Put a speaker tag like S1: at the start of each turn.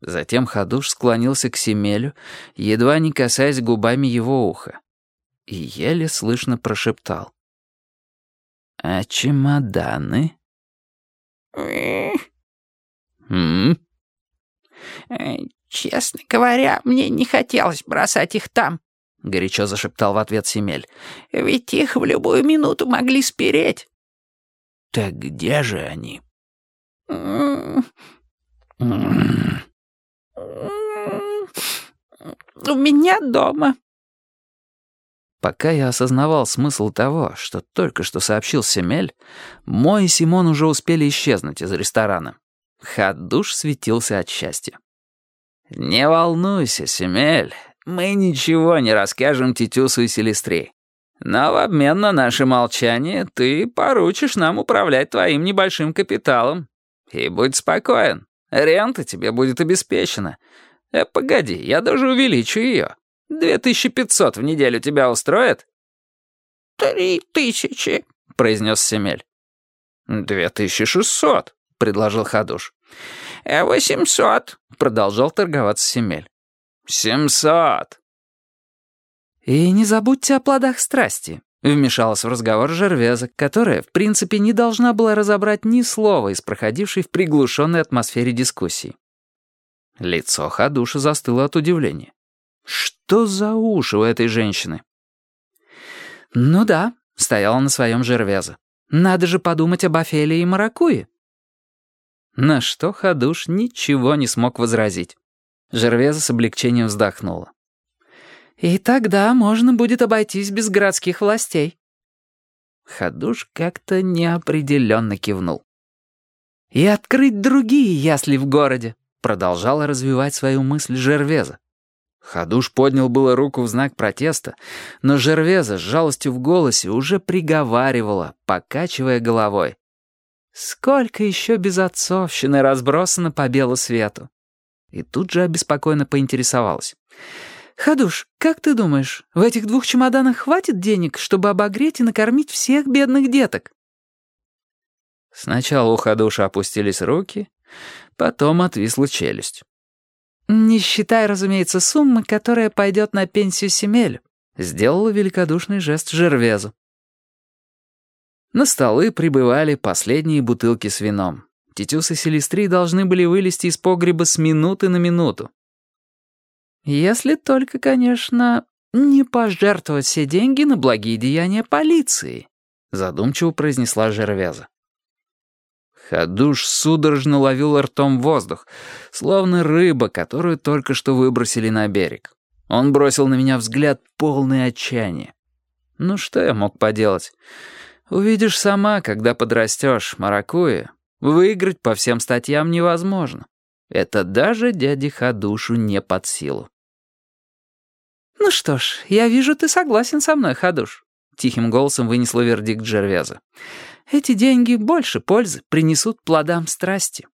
S1: Затем Хадуш склонился к Семелю, едва не касаясь губами его уха, и еле слышно прошептал. «А чемоданы?» «М?»
S2: «Э, «Честно говоря, мне не хотелось бросать их там», — горячо зашептал в ответ Семель. «Ведь их в любую минуту могли спереть».
S1: «Так где же они?»
S2: «У меня дома».
S1: Пока я осознавал смысл того, что только что сообщил Семель, мой и Симон уже успели исчезнуть из ресторана. Хадуш светился от счастья. «Не волнуйся, Семель, мы ничего не расскажем Титюсу и Селестре. Но в обмен на наше молчание ты поручишь нам управлять твоим небольшим капиталом. И будь спокоен, рента тебе будет обеспечена. Э, погоди, я даже увеличу ее. Две тысячи пятьсот в неделю тебя устроит?»
S2: «Три тысячи», — произнес Семель.
S1: «Две тысячи шестьсот», — предложил Хадуш.
S2: «Э, «Восемьсот», —
S1: продолжал торговаться Семель. «Семьсот». «И не забудьте о плодах страсти», — вмешалась в разговор Жервеза, которая, в принципе, не должна была разобрать ни слова из проходившей в приглушенной атмосфере дискуссии. Лицо Хадуша застыло от удивления. Что за уши у этой женщины? «Ну да», — стояла на своем Жервеза. «Надо же подумать об Офелии и Маракуе». На что Хадуш ничего не смог возразить. Жервеза с облегчением вздохнула. «И тогда можно будет обойтись без городских властей». Хадуш как-то неопределенно кивнул. «И открыть другие ясли в городе», — продолжала развивать свою мысль Жервеза. Хадуш поднял было руку в знак протеста, но Жервеза с жалостью в голосе уже приговаривала, покачивая головой. Сколько еще безотцовщины разбросано по белу свету?» И тут же обеспокоенно поинтересовалась. «Хадуш, как ты думаешь, в этих двух чемоданах хватит денег, чтобы обогреть и накормить всех бедных деток?» Сначала у Хадуша опустились руки, потом отвисла челюсть. «Не считай, разумеется, суммы, которая пойдет на пенсию Семелю», сделала великодушный жест Жервезу. На столы прибывали последние бутылки с вином. Тетюс и Селестри должны были вылезти из погреба с минуты на минуту. Если только, конечно, не пожертвовать все деньги на благие деяния полиции, задумчиво произнесла Жервеза. Хадуш судорожно ловил ртом воздух, словно рыба, которую только что выбросили на берег. Он бросил на меня взгляд полный отчаяния. Ну что я мог поделать? Увидишь сама, когда подрастешь, Маракуя. Выиграть по всем статьям невозможно. Это даже дяде Хадушу не под силу. «Ну что ж, я вижу, ты согласен со мной, Хадуш», — тихим голосом вынесла вердикт Джервеза. «Эти деньги больше пользы принесут плодам страсти».